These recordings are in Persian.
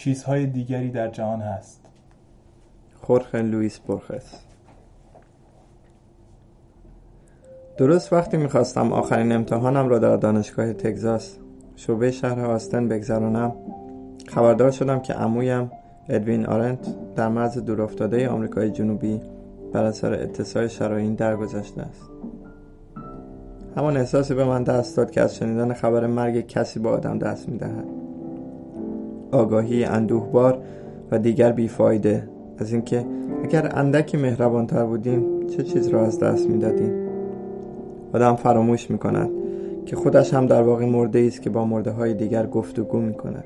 چیزهای دیگری در جهان هست. خورخ لوئیس برخس درست وقتی می‌خواستم آخرین امتحانم را در دانشگاه تگزاس شعبه شهر آستن بگذرانم خبردار شدم که عمویم ادوین آرنت در مرز دورافتاده آمریکای جنوبی بر اثر اتصال شرايین درگذشته است. همان احساسی به من دست داد که از شنیدن خبر مرگ کسی با آدم دست می‌دهد. آگاهی اندوهبار و دیگر بیفایده. از اینکه اگر اندکی مهربانتر بودیم چه چیز را از دست می‌دادیم؟ آدم فراموش می‌کند که خودش هم در واقع مرده است که با مرده های دیگر گفتگو می‌کند.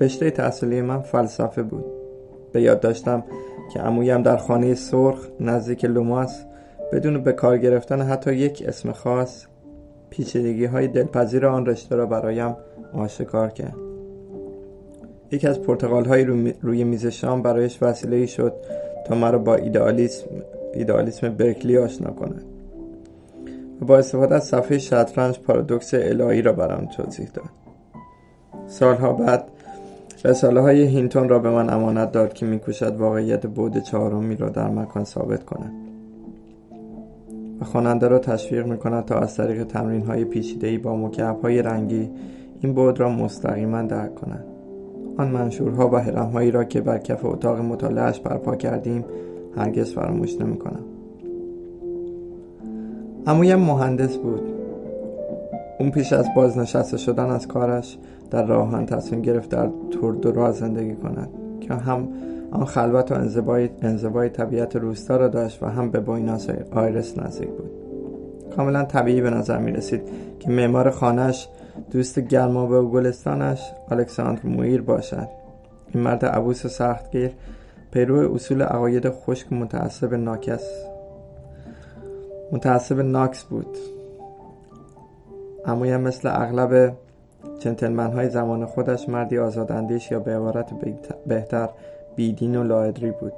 رشته تحصیلی من فلسفه بود. به یاد داشتم که عمویم در خانه سرخ نزدیک لوماس بدون به کار گرفتن حتی یک اسم خاص پیچیدگی های دلپذیر آن رشته را برایم آشکار کرد. یکی از پرتقال های روی میز شام برایش وسیله شد تا مرا با ایدئالیسم ایدئالیسم برکلی آشنا کند. و با استفاده از صفحه شطرنج پارادوکس الهی را برام توضیح داد. سالها بعد رساله های هینتون را به من امانت داد که میکوشد واقعیت بود چهارمی را در مکان ثابت کند. و خواننده را تشویق می‌کند تا از طریق تمرین های پیچیده با مکعب های رنگی این بود را مستقیما درک کند. آن منشورها و حرم هایی را که بر کف اتاق مطالعهش برپا کردیم هرگز فراموش نمی کنم امویم مهندس بود. اون پیش از بازنشسته شدن از کارش در راهان تصمیم گرفت در توردورا زندگی کند که هم آن خلوت و انزوای, انزوای طبیعت روستا را داشت و هم به بویناس آیرس نزدیک بود. کاملا طبیعی به نظر می رسید که معمار خانهش دوست گرمابه و گلستانش الکساندر مویر باشد. این مرد عبوس سختگیر پیرو اصول عقاید خشک متعصب ناکس متعصب ناکس بود. امویم مثل اغلب جنتلمن های زمان خودش مردی آزاداندیش یا به عبارت بهتر بیدین و لاعدری بود.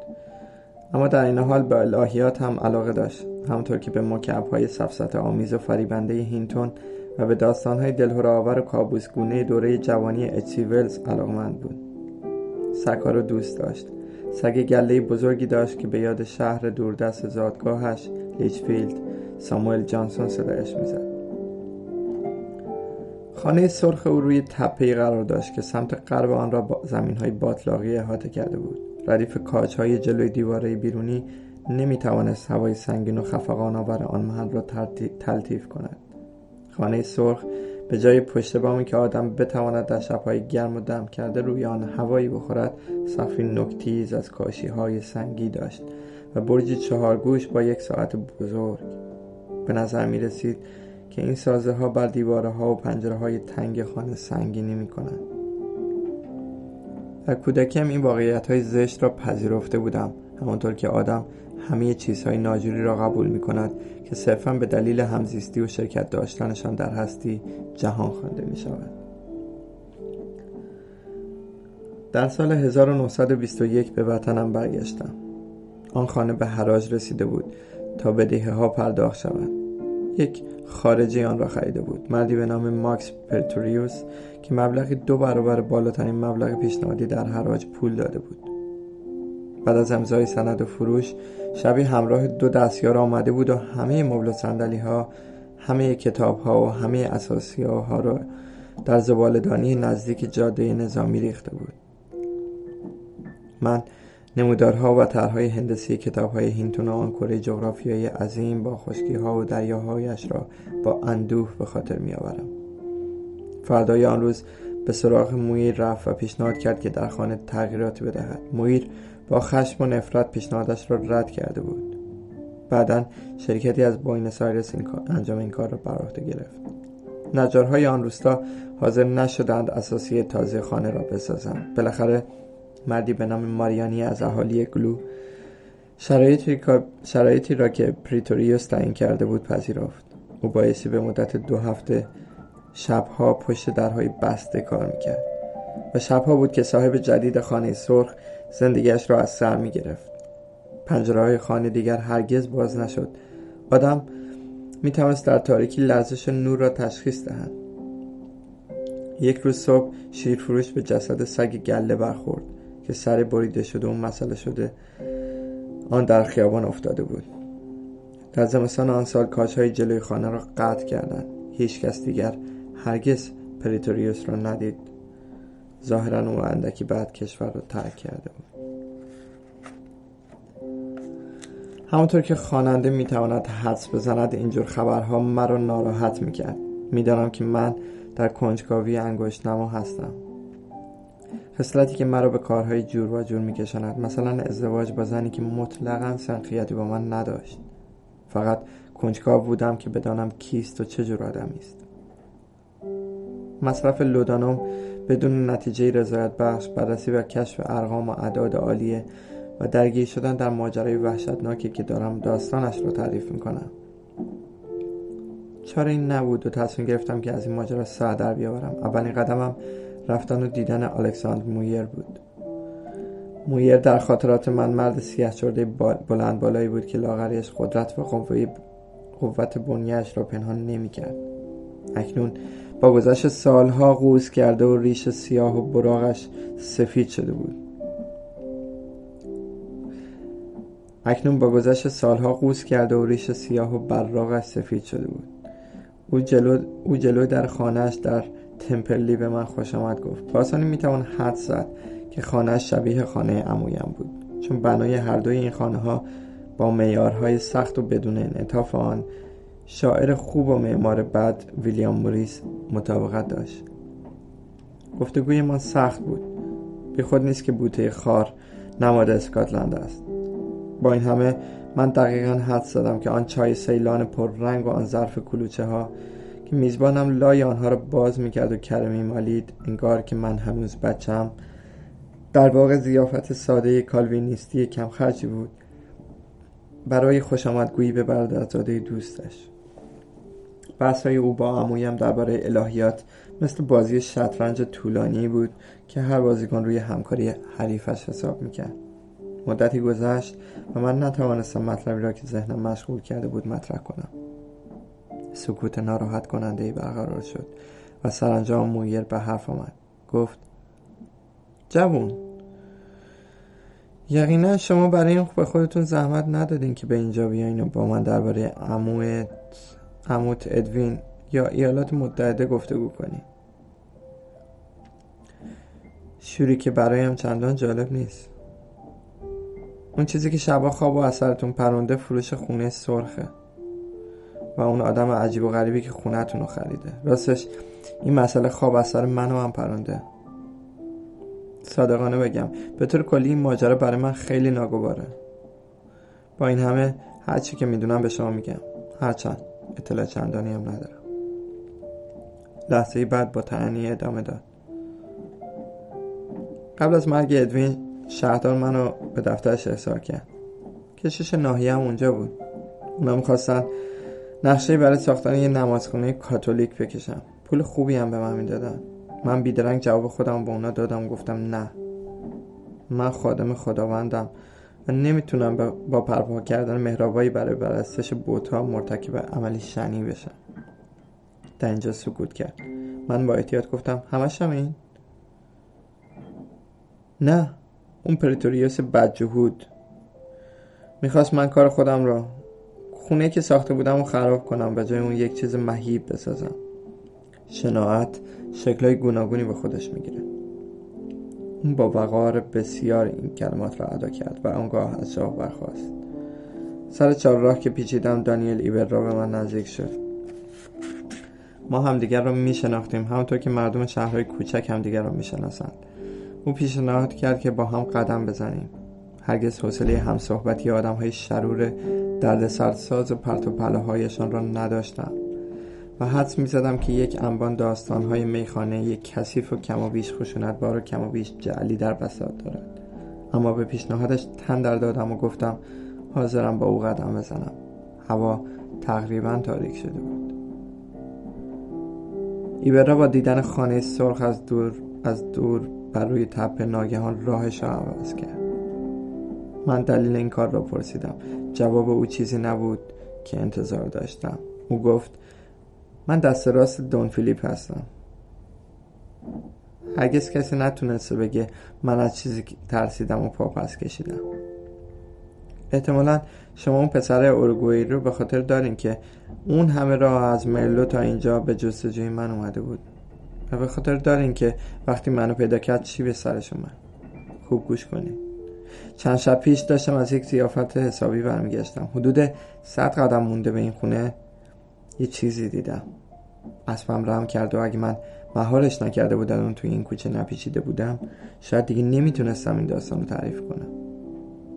اما در این حال به الهیات هم علاقه داشت. همونطور که به مکعب های سفسطه آمیز و فریبنده هینتون و به داستان های دلهره آور و کابوسگونه دوره جوانی اچ جی ولز علاقمند بود. سگها رو دوست داشت. سگ گله بزرگی داشت که به یاد شهر دوردست زادگاهش لیچفیلد ساموئل جانسون صدایش می‌زد. خانه سرخ او روی تپه قرار داشت که سمت غرب آن را با زمین های باطلاقی احاطه کرده بود. ردیف کاج های جلوی دیواره بیرونی نمی توانست هوای سنگین و خفقان آور آن محل را تلطیف کند. خانه سرخ به جای پشت بامی که آدم بتواند در شبهای گرم و دم کرده روی آن هوایی بخورد سقفی نکتیز از کاشی های سنگی داشت و برجی چهارگوش با یک ساعت بزرگ. به نظر می رسید که این سازه ها بر دیواره ها و پنجره های تنگ خانه سنگینی می کنند در کودکیم این واقعیت های زشت را پذیرفته بودم همانطور که آدم همه چیزهای ناجوری را قبول می کند که صرفا به دلیل همزیستی و شرکت داشتنشان در هستی جهان خوانده می شود در سال 1921 به وطنم برگشتم. آن خانه به حراج رسیده بود تا بدهه ها پرداخت شود. یک خارجی آن را خریده بود. مردی به نام ماکس پرتوریوس که مبلغی دو برابر بالاترین مبلغ پیشنهادی در حراج پول داده بود. بعد از امضای سند و فروش شبی همراه دو دستیار آمده بود و همه مبل و صندلی ها همه کتاب ها و همه اساسی ها را در زبالدانی نزدیک جاده نظامی ریخته بود. من نمودارها و طرحهای هندسی کتابهای هینتون آن کره جغرافیایی عظیم با ها و دریاهایش را با اندوه به خاطر میآورم. فردای آن روز به سراغ مویر رفت و پیشنهاد کرد که در خانه تغییراتی بدهد. مویر با خشم و نفرت پیشنهادش را رد کرده بود. بعدا شرکتی از بوینس آیرس انجام این کار را بر عهده گرفت. نجارهای آن روستا حاضر نشدند اثاثیه تازه خانه را بسازند. بالاخره مردی به نام ماریانی از اهالی گلو شرایطی, شرایطی را که پریتوریوس تعیین کرده بود پذیرفت. او بایستی به مدت دو هفته شبها پشت درهای بسته کار می‌کرد. و شبها بود که صاحب جدید خانه سرخ زندگیش را از سر می‌گرفت. پنجره های خانه دیگر هرگز باز نشد. آدم می‌توانست در تاریکی لرزش نور را تشخیص دهد. یک روز صبح شیرفروش به جسد سگ گله برخورد که سر بریده شده و مثله شده آن در خیابان افتاده بود. در زمستان آن سال های جلوی خانه را قطع کردند. هیچ کس دیگر هرگز پریتوریوس را ندید. ظاهرا او اندکی بعد کشور را ترک کرده بود. همونطور که خواننده می‌تواند حدس بزند اینجور خبرها مرا ناراحت می‌کرد. می‌دانم که من در کنجکاوی انگشت نما هستم. خصلتی که مرا به کارهای جور و جور میکشاند مثلا ازدواج با زنی که مطلقا سنخیتی با من نداشت. فقط کنجکاو بودم که بدانم کیست و چه جور آدمی است. مصرف لودانوم بدون نتیجه رضایت بخش بررسی و کشف ارقام و اعداد عالیه و درگیر شدن در ماجرای وحشتناکی که دارم داستانش رو تعریف می‌کنم. چاره این نبود و تصمیم گرفتم که از این ماجرا سر در بیاورم؟ اولین قدمم رفتن و دیدن الکساندر مویر بود. مویر در خاطرات من مرد سیاه چرده بلند بالایی بود که لاغریش قدرت و قوت بنیهش را پنهان نمی‌کرد. اکنون با گذشت سالها قوز کرده و ریش سیاه و براغش سفید شده بود. اکنون با گذشت سالها قوز کرده و ریش سیاه و براغش سفید شده بود. او جلو, او جلو در خانهش در تمپلی به من خوش آمد گفت باسانی می‌توان حد زد که خانهش شبیه خانه امویم بود چون بنای هر دوی این خانه ها با میارهای سخت و بدون انعطاف آن شاعر خوب و معمار بد ویلیام موریس مطابقت داشت. گفتگوی من سخت بود. بی خود نیست که بوته خار نماد اسکاتلند است. با این همه من دقیقا حد زدم که آن چای سیلان پررنگ و آن ظرف کلوچه ها که میزبانم لای آنها را باز می‌کرد و کرمی مالید انگار که من هنوز بچم در واقع زیافت ساده کالوینیستی کم خرجی بود. برای خوش آمدگویی به برادرزاده دوستش. بحث های او با عمویم درباره الهیات مثل بازی شطرنج طولانی بود که هر بازیکن روی همکاری حریفش حساب می‌کرد. مدتی گذشت و من نتوانستم مطلبی را که ذهنم مشغول کرده بود مطرح کنم. سکوت ناراحت کننده ای برقرار شد و سرانجام مویر به حرف آمد. گفت جوون یقینا شما برای این به خودتون زحمت ندادین که به اینجا بیاین و با من درباره عموت عموت ادوین یا ایالات متحده گفتگو کنی. شوری که برایم چندان جالب نیست. اون چیزی که شبا خواب و اثرتون پرونده فروش خونه سرخه و اون آدم عجیب و غریبی که خونهتون رو خریده. راستش این مسئله خواب اثر منو هم پرونده. صادقانه بگم به طور کلی این ماجرا برای من خیلی ناگواره. با این همه هرچی که می‌دونم به شما میگم. هرچند اطلاع چندانی هم ندارم. لحظه بعد با تعنی ادامه داد. قبل از مرگ ادوین شهردار منو به دفترش احضار کرد. کشش ناحیه هم اونجا بود. اونا می‌خواستن نقشه برای ساختن یه نمازخونه کاتولیک بکشم پول خوبی هم به من می‌دادن. من بیدرنگ جواب خودم به اونا دادم گفتم نه. من خادم خداوندم. و نمی‌تونم با پرپا کردن مهرابایی برای برستش بوتا مرتکب عملی شنی بشم. در اینجا سکوت کرد. من با احتیاط گفتم همش هم این نه اون پریتوریوس بدجهود. می‌خواست من کار خودم را خونه که ساخته بودم رو خراب کنم و جای اون یک چیز مهیب بسازم. شناعت شکلهای گوناگونی به خودش می‌گیره. اون با وقار بسیار این کلمات را ادا کرد و آنگاه از جا برخواست سر چهار راه که پیچیدم دانیل ایبر را به من نزدیک شد. ما همدیگر را میشناختیم همونطور که مردم شهرهای کوچک همدیگر را می‌شناسند او پیشنهاد کرد که با هم قدم بزنیم. هرگز حوصله همصحبتی آدم های شرور درد سرساز و پرت و هایشان را نداشتم و حدس می زدم که یک انبان داستان های میخانه یک کثیف و کم و بیش خشونت بار و کم و بیش جعلی در بساط دارد. اما به پیشنهادش تن در دادم و گفتم حاضرم با او قدم بزنم. هوا تقریبا تاریک شده بود. ایبرا با دیدن خانه سرخ از دور از دور بر روی تپه ناگهان راهش را عوض کرد. من دلیل این کار را پرسیدم. جواب او چیزی نبود که انتظار داشتم. او گفت من دست راست دون فیلیپ هستم. هرگز کسی نتونسته بگه من از چیزی ترسیدم و پاپس کشیدم. احتمالا شما اون پسر اورگوئی رو به خاطر دارین که اون همه راه از مرلو تا اینجا به جستجوی من اومده بود. و به خاطر دارین که وقتی منو پیدا کرد چی به سرش اومد. خوب گوش کنین. چند شب پیش داشتم از یک زیافت حسابی برمیگشتم. حدود صد قدم مونده به این خونه. یه چیزی دیدم. اسبم رم کرد و اگه من مهارش نکرده بودم اون توی این کوچه نپیچیده بودم شاید دیگه نمی‌تونستم این داستان رو تعریف کنم.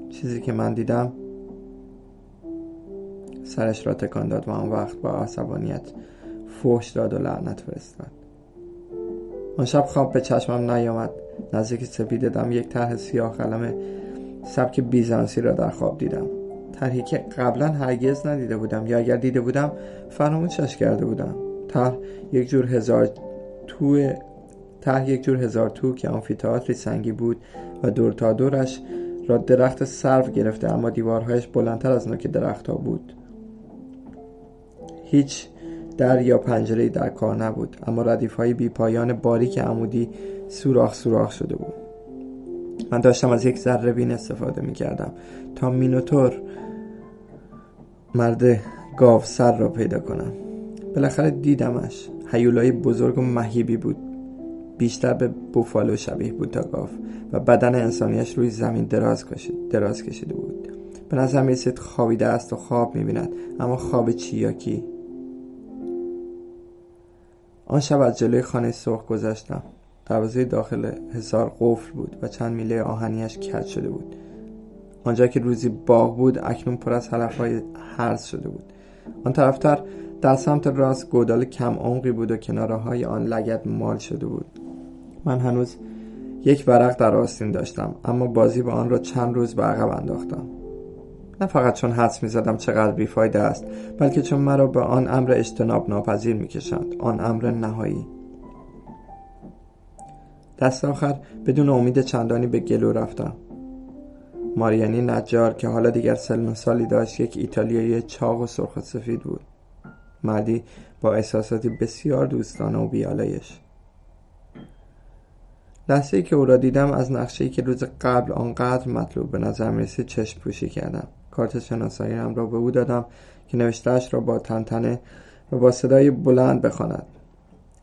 چیزی که من دیدم سرش را تکان داد و آن وقت با عصبانیت فوش داد و لعنت فرستاد. آن شب خواب به چشمم نیامد. نزدیک سپی دیدم یک طرح سیاه قلم سبک بیزانسی را در خواب دیدم. طرحی که قبلا هرگز ندیده بودم یا اگر دیده بودم فراموشش کرده بودم. طرح یک جور هزار تو طرح یک جور هزار تو که آنفیتئاتری سنگی بود و دور تا دورش را درخت سرو گرفته اما دیوارهایش بلندتر از نوک درختها بود. هیچ در یا پنجره در کار نبود اما ردیف های بی پایان باریک عمودی سوراخ سوراخ شده بود. من داشتم از یک ذره بین استفاده می کردم تا مینوتور مرد گاو سر را پیدا کنم. بالاخره دیدمش. حیولای بزرگ و مهیبی بود. بیشتر به بوفالو شبیه بود تا گاو و بدن انسانیش روی زمین دراز کشید دراز کشیده بود. به نظر می خوابیده است و خواب می بیند اما خواب چی یا کی آن شب از جلوی خانه سرخ گذشتم. دروازه داخل حصار قفل بود و چند میله آهنیش کج شده بود. آنجا که روزی باغ بود اکنون پر از های هرز شده بود. آن طرفتر در سمت راست گودال کم عمقی بود و کناره های آن لگت مال شده بود. من هنوز یک ورق در آستین داشتم اما بازی با آن را چند روز به عقب انداختم. نه فقط چون حدس می‌زدم چقدر بیفایده است بلکه چون مرا به آن امر اجتناب ناپذیر می‌کشند. آن امر نهایی. دست آخر بدون امید چندانی به گلو رفتم. ماریانی نجار که حالا دیگر سلم سالی داشت یک ایتالیایی چاق و سرخ سفید بود. مردی با احساساتی بسیار دوستانه و بیالایش. لحظه ای که او را دیدم از نقشه که روز قبل آنقدر مطلوب به نظر می‌رسید چشم پوشی کردم. کارت شناسایی هم را به او دادم که نوشتهاش را با تنتنه و با صدای بلند بخواند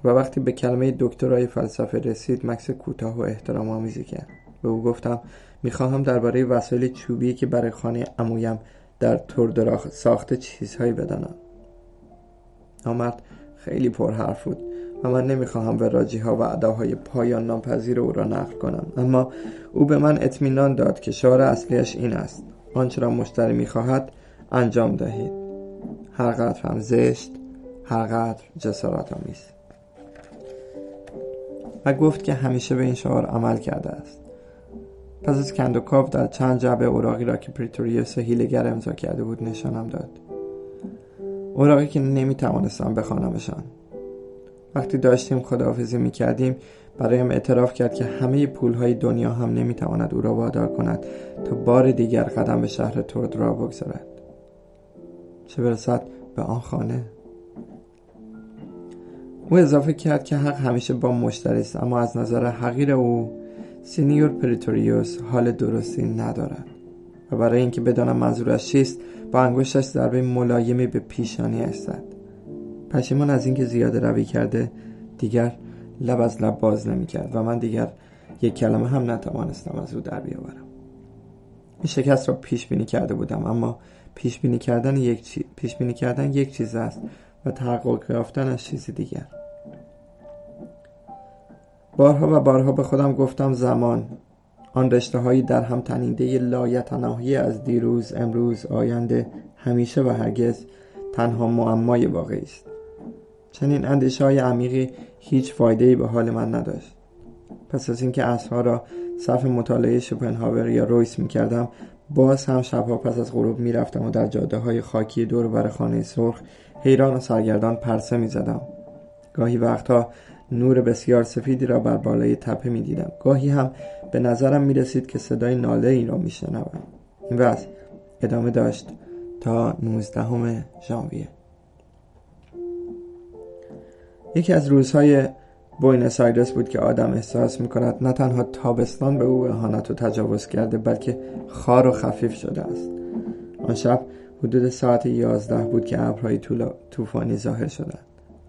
و وقتی به کلمه دکترای فلسفه رسید مکس کوتاه و احترام آمیزی کرد. به او گفتم می‌خواهم درباره وسایل چوبی که برای خانه امویم در توردرا ساخته چیزهایی بدانم. آمد. خیلی پر حرف بود و من نمی‌خواهم به راجی ها و اداهای پایان ناپذیر او را نقل کنم. اما او به من اطمینان داد که شعار اصلیش این است. آنچه را مشتری می‌خواهد انجام دهید. هر قدر هم زشت هر قدر جسارت آمیز. و گفت که همیشه به این شعار عمل کرده است. پس از کندوکاو در چند جعبه اوراقی را که پریتوریوس هیلگر امضا کرده بود نشانم داد. اوراقی که نمی‌توانستم بخوانمشان. وقتی داشتیم خداحافظی می‌کردیم برایم اعتراف کرد که همه پولهای دنیا هم نمی‌تواند او را وادار کند تا بار دیگر قدم به شهر توردرا بگذارد. چه برسد به آن خانه؟ او اضافه کرد که حق همیشه با مشتری است اما از نظر حقیر او سینیور پریتوریوس حال درستی ندارد و برای اینکه بدانم منظورش چیست با انگشتش ضربه ملایمی به پیشانی استد پشیمان از اینکه زیاده روی کرده دیگر لب از لب باز نمی‌کرد و من دیگر یک کلمه هم نتوانستم از او در بیاورم. این شکست را پیش بینی کرده بودم اما پیش بینی کردن یک چیز پیش بینی کردن یک چیز است و تحقق یافتن چیز دیگر. بارها و بارها به خودم گفتم زمان آن رشته هایی در هم تنیده لایتناهی از دیروز امروز آینده همیشه و هرگز تنها معمای واقعی است. چنین اندیشه های عمیقی هیچ فایده به حال من نداشت. پس از اینکه اصرها را صرف مطالعه شوپنهاور یا رویس می کردم باز هم شبها پس از غروب می رفتم و در جاده های خاکی دور بر خانه سرخ حیران و سرگردان پرسه می زدم گاهی وقتها نور بسیار سفیدی را بر بالای تپه می دیدم. گاهی هم به نظرم می رسید که صدای ناله ای را می شنوم. این وضع ادامه داشت تا 19 ژانویه. یکی از روزهای بوینس آیرس بود که آدم احساس می‌کند نه تنها تابستان به او اهانت و تجاوز کرده بلکه خار و خفیف شده است. آن شب حدود ساعت یازده بود که ابرهای طوفانی ظاهر شدند.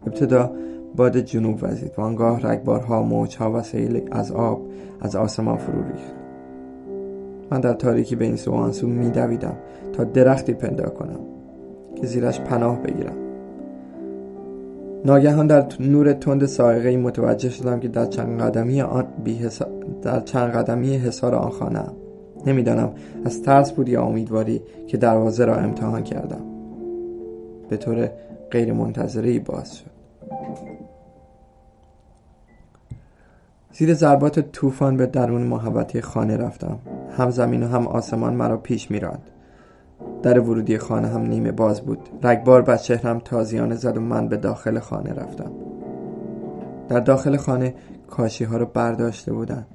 ابتدا باد جنوب وزید. و آنگاه رگبارها موجها و سیل از آب از آسمان فرو ریخت. من در تاریکی به این سو آنسو میدویدم تا درختی پندا کنم که زیرش پناه بگیرم. ناگهان در نور تند سائقه متوجه شدم که در چند قدمی آن در چند قدمی حصار آن خانه نمی‌دانم از ترس بود یا امیدواری که دروازه را امتحان کردم. به طور غیر منتظری باز شد. زیر ضربات طوفان به درون محبتی خانه رفتم. هم زمین و هم آسمان مرا پیش میراند در ورودی خانه هم نیمه باز بود. رگبار بر چهرم تازیانه زد و من به داخل خانه رفتم. در داخل خانه کاشی ها رو برداشته بودن.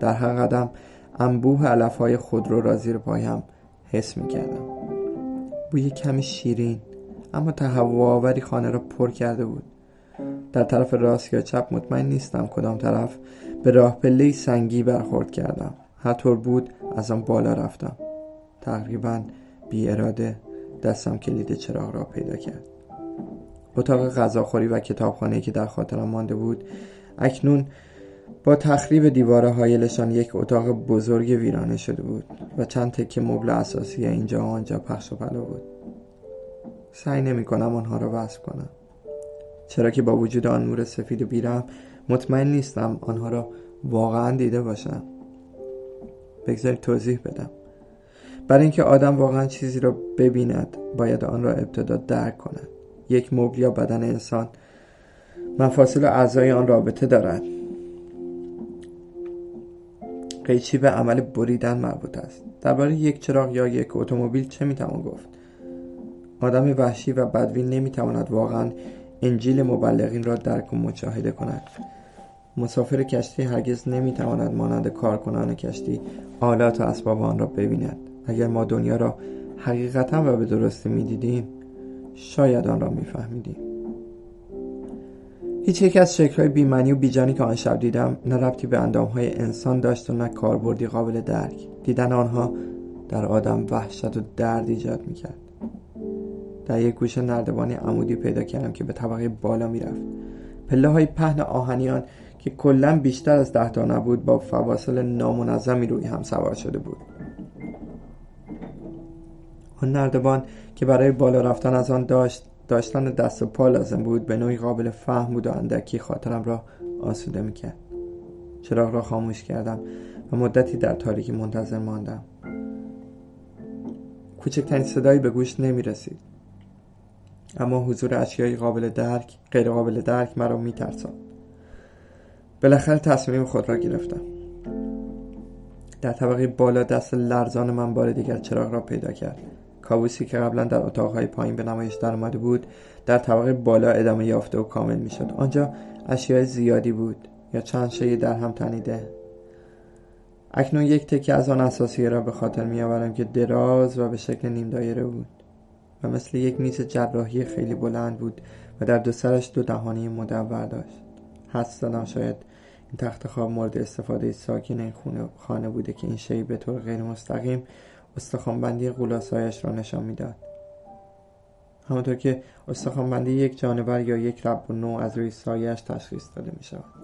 در هر قدم انبوه علف های خودرو را زیر پایم حس می کردم بوی کمی شیرین اما تهوع خانه را پر کرده بود. در طرف راست یا چپ مطمئن نیستم کدام طرف. به راه پله سنگی برخورد کردم. هر طور بود از آن بالا رفتم. تقریبا بی اراده دستم کلید چراغ را پیدا کرد. اتاق غذاخوری و کتابخانه که در خاطرم مانده بود اکنون با تخریب دیواره هایلشان یک اتاق بزرگ ویرانه شده بود و چند تکه مبل اساسی اینجا و آنجا پخش و پلا بود. سعی نمی کنم آنها را وصف کنم. چرا که با وجود آن نور سفید و بیرم مطمئن نیستم آنها را واقعا دیده باشم. بگذارید توضیح بدم. برای اینکه آدم واقعا چیزی را ببیند باید آن را ابتدا درک کند. یک مبل یا بدن انسان مفاصل اعضای آن رابطه دارد. قیچی به عمل بریدن مربوط است. درباره یک چراغ یا یک اتومبیل چه می‌توان گفت؟ آدم وحشی و بدوین نمی‌تواند واقعا انجیل مبلغین را درک و مشاهده کند. مسافر کشتی هرگز نمی‌تواند مانند کارکنان کشتی آلات و اسباب آن را ببیند. اگر ما دنیا را حقیقتا و به درستی می‌دیدیم شاید آن را میفهمیدیم. هیچ یک از شکلهای بیمنی و بیجانی که آن شب دیدم نه ربطی به اندامهای انسان داشت و نه کاربردی قابل درک. دیدن آنها در آدم وحشت و درد ایجاد می‌کرد. در یک گوشه نردبانی عمودی پیدا کردم که به طبقه بالا می‌رفت. پله های پهن آهنیان که کلا بیشتر از ده تا نبود با فواصل نامنظمی روی هم سوار شده بود. آن نردبان که برای بالا رفتن از آن داشت داشتن دست و پا لازم بود به نوعی قابل فهم بود و اندکی خاطرم را آسوده می‌کرد. چراغ را خاموش کردم و مدتی در تاریکی منتظر ماندم. کوچکترین صدایی به گوش نمی رسید اما حضور اشیای قابل درک غیر قابل درک مرا می بالاخره تصمیم خود را گرفتم. در طبقه بالا دست لرزان من بار دیگر چراغ را پیدا کرد. کابوسی که قبلا در اتاقهای پایین به نمایش در آمده بود در طبقه بالا ادامه یافته و کامل می‌شد. آنجا اشیاء زیادی بود یا چند شی در هم تنیده. اکنون یک تکه از آن اساسیه را به خاطر میآورم که دراز و به شکل نیم دایره بود. مثل یک میز جراحی خیلی بلند بود و در دو سرش دو دهانی مدور داشت. حس زدم شاید این تخت خواب مورد استفاده ساکن این خونه خانه بوده که این شی به طور غیر مستقیم استخوانبندی غولاسایش را نشان می‌داد. همانطور که استخوانبندی یک جانور یا یک رب و نوع از روی سایش تشخیص داده می شود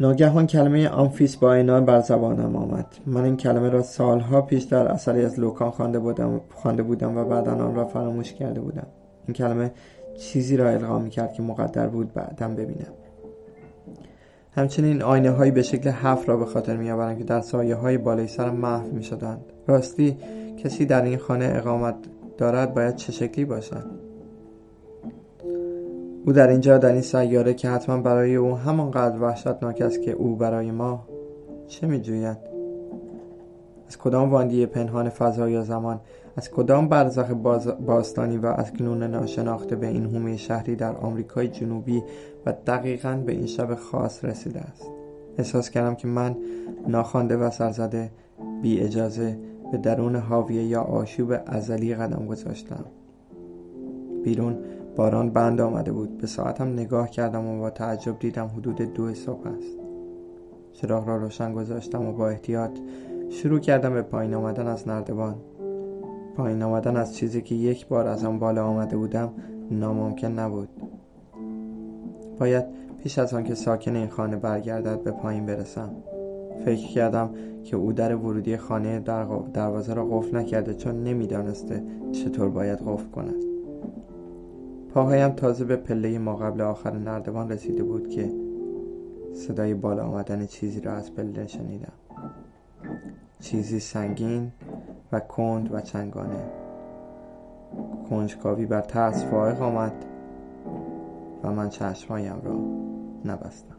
ناگهان کلمه آنفیس با اینا بر زبانم آمد. من این کلمه را سالها پیش در اثری از لوکان خوانده بودم خوانده بودم و بعدا آن را فراموش کرده بودم. این کلمه چیزی را القا می کرد که مقدر بود بعدم ببینم. همچنین آینه هایی به شکل هفت را به خاطر می آورم که در سایه های بالای سرم محو می شدند راستی کسی در این خانه اقامت دارد باید چه شکلی باشد؟ او در اینجا در این سیاره که حتما برای او همانقدر وحشتناک است که او برای ما چه می جوید؟ از کدام واندی پنهان فضا یا زمان؟ از کدام برزخ باستانی و از کنون ناشناخته به این هومه شهری در آمریکای جنوبی و دقیقا به این شب خاص رسیده است؟ احساس کردم که من ناخوانده و سرزده بی اجازه به درون حاویه یا آشوب ازلی قدم گذاشتم. بیرون باران بند آمده بود. به ساعتم نگاه کردم و با تعجب دیدم حدود دو صبح است. چراغ را روشن گذاشتم و با احتیاط شروع کردم به پایین آمدن از نردبان. پایین آمدن از چیزی که یک بار از آن بالا آمده بودم ناممکن نبود. باید پیش از آنکه ساکن این خانه برگردد به پایین برسم. فکر کردم که او در ورودی خانه در دروازه را قفل نکرده چون نمی‌دانسته چطور باید قفل کند. پاهایم تازه به پله ما قبل آخر نردبان رسیده بود که صدای بالا آمدن چیزی را از پله شنیدم. چیزی سنگین و کند و چنگانه. کنجکاوی بر ترس فائق آمد و من چشمهایم را نبستم.